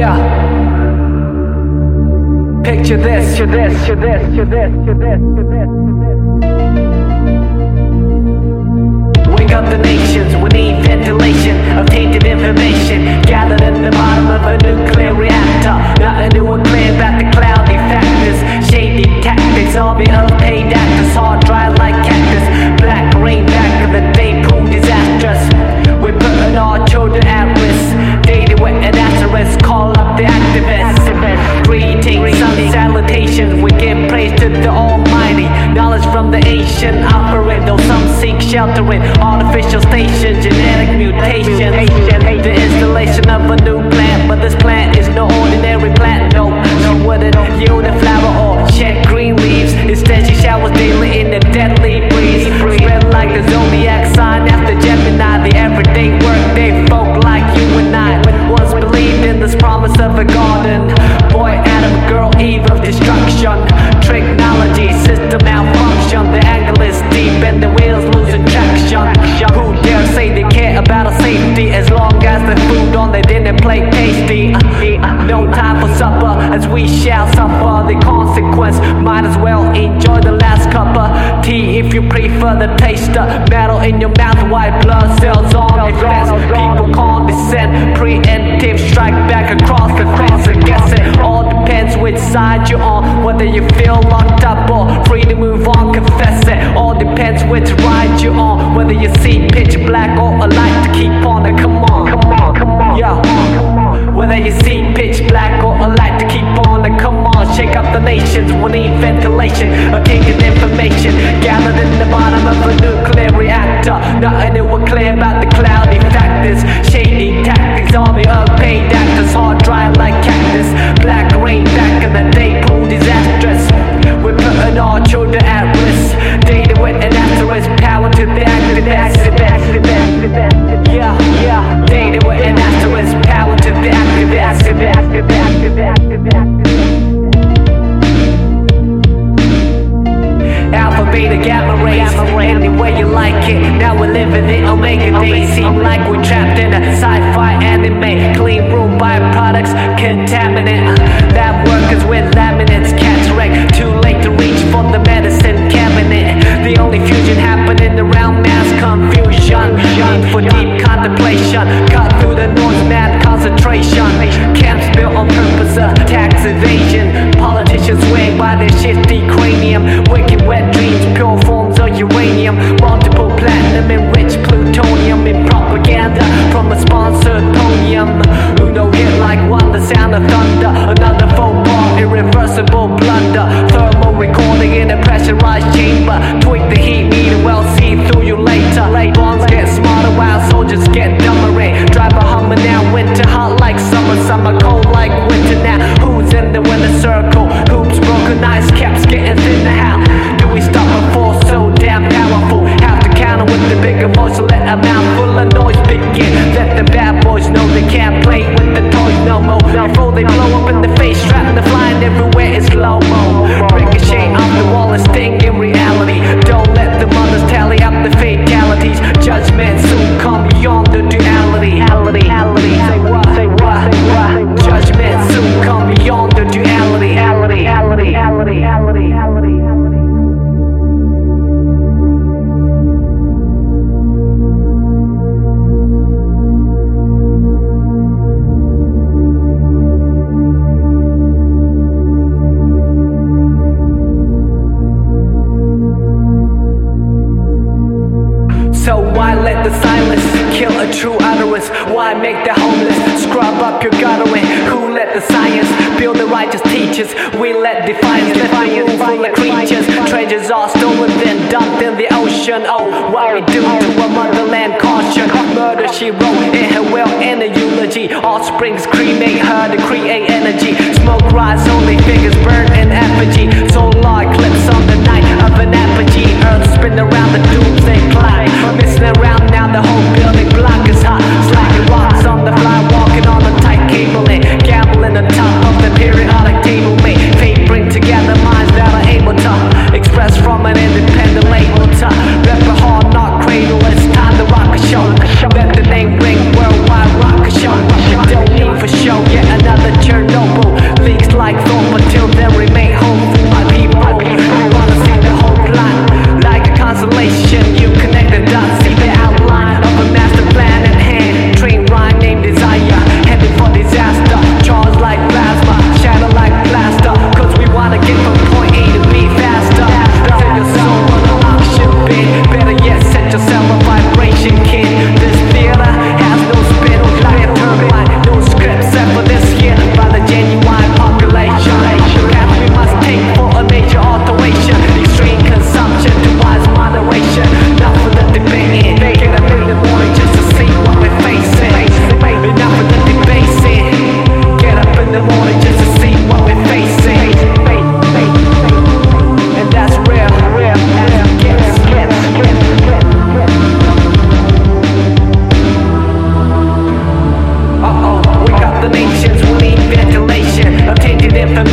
Yeah. Picture this, picture this, picture this, picture this, picture this, picture this. Wake up the nations, we need ventilation of tainted information. Gathered in the bottom of a nuclear reactor. Nothing new or clear about the cloudy factors, shady tactics, army of paid shelter in artificial stations, genetic mutation. The installation of a new plant, but this plant is no ordinary plant. No, she wouldn't yield a flower or shed green leaves. Instead, she showers daily in the deadly breeze. Spread like the zodiac sign after Gemini, the everyday workday folk like you and I. Once believed in this promise of a garden. Boy, Adam, girl, Eve of destruction. Technology, system malfunction. The angle is deep and the wheels losing Who dare say they care about our safety as long as the food on their dinner plate tasty? No time for supper as we shall suffer the consequence. Might as well enjoy the last cup of tea if you prefer the taste of metal in your mouth. White blood cells on fence. People condescend, preemptive strike back across the fence. I guess it all depends which side you're on, whether you feel locked up or free to move on. Confess it. All depends which ride you're on, whether you see pitch black or a light to keep on. it. Come on, come on, come on, yeah. Whether you see pitch black or a light to keep on. it. Come on, shake up the nations. We need ventilation, a tainted information gathered in the bottom of a nuclear reactor. Nothing new or clear gamma rays, any way you like it. Now we're living in Omega days. Seem like we're trapped in a sci-fi anime. Clean room byproducts, contaminant. Lab workers with laminates, cats wreck. Too late to reach for the medicine cabinet. Pressurized chamber. Tweak the heat meter, well see through you later. Bombs get smarter while soldiers get dumber. the silence. Kill a true utterance. Why make the homeless? Scrub up your guttering. Who let the science build the righteous teachers? We let defiance let the room full creatures. Treasures are stolen then dumped in the ocean. Oh, what we do to a motherland caution. Murder she wrote in her will in a eulogy. Offspring cremate her to create energy. Smoke rise only figures burn in effigy.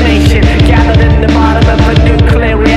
nation gathered in the bottom of a nuclear